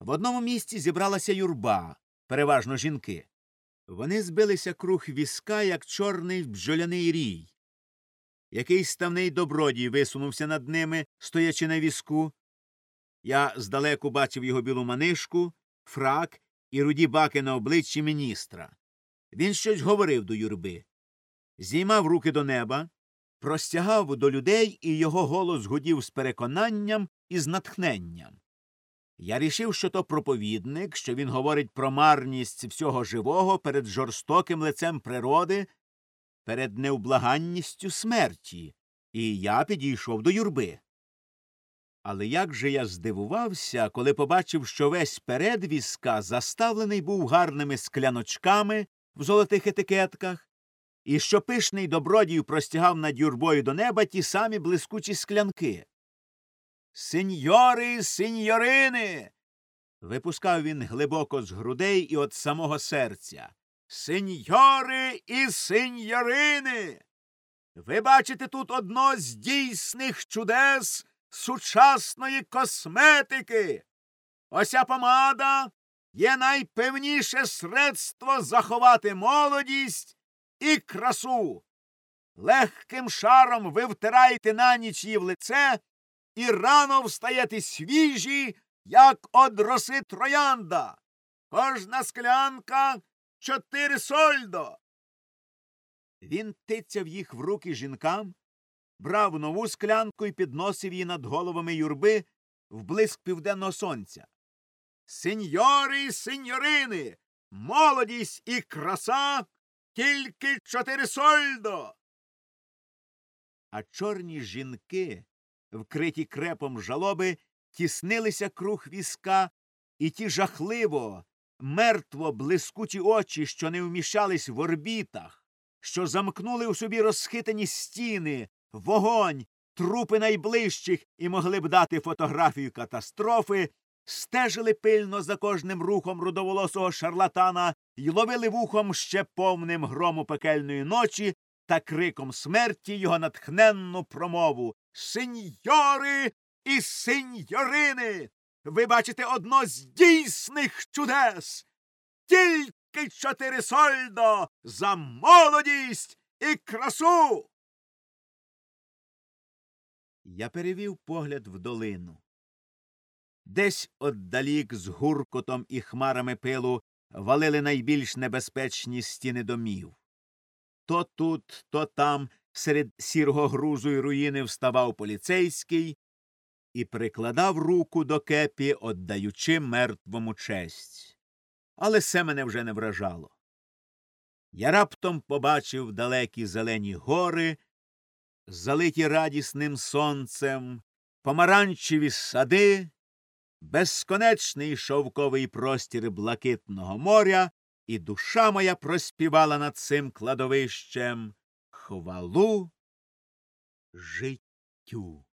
В одному місці зібралася юрба, переважно жінки. Вони збилися круг візка, як чорний бджоляний рій. Якийсь ставний добродій висунувся над ними, стоячи на візку. Я здалеку бачив його білу манишку, фрак і руді баки на обличчі міністра. Він щось говорив до юрби, зіймав руки до неба, простягав до людей, і його голос гудів з переконанням і з натхненням. Я рішив, що то проповідник, що він говорить про марність всього живого перед жорстоким лицем природи, перед невблаганністю смерті, і я підійшов до юрби. Але як же я здивувався, коли побачив, що весь перед візка заставлений був гарними скляночками в золотих етикетках, і що пишний добродій простягав над юрбою до неба ті самі блискучі склянки. Сеньори, сеньорини. випускав він глибоко з грудей і від самого серця. Сеньори і сеньорини. Ви бачите тут одно з дійсних чудес сучасної косметики. Ося помада є найпевніше средство заховати молодість і красу. Легким шаром ви втираєте на ніч її в лице і рано встаєте свіжі, як од роси троянда. Кожна склянка чотири сольдо. Він тицяв їх в руки жінкам, брав нову склянку і підносив її над головами юрби в блиск південного сонця. Сеньори й сеньорини, молодість і краса тільки чотири сольдо. А чорні жінки, вкриті крепом жалоби, тіснилися круг візка, і ті жахливо, мертво блискучі очі, що не вміщались в орбітах, що замкнули у собі розхитані стіни, вогонь, трупи найближчих і могли б дати фотографію катастрофи, стежили пильно за кожним рухом рудоволосого шарлатана й ловили вухом ще повним грому пекельної ночі та криком смерті його натхненну промову Сеньори і сеньорини. Ви бачите одно з дійсних чудес. Тільки чотири сольдо за молодість і красу. Я перевів погляд в долину. Десь отдалік з гуркотом і хмарами пилу валили найбільш небезпечні стіни домів. То тут, то там, серед сірого грузу й руїни вставав поліцейський і прикладав руку до кепі, отдаючи мертвому честь. Але це мене вже не вражало. Я раптом побачив далекі зелені гори, залиті радісним сонцем, помаранчеві сади, безконечний шовковий простір блакитного моря, і душа моя проспівала над цим кладовищем хвалу життю.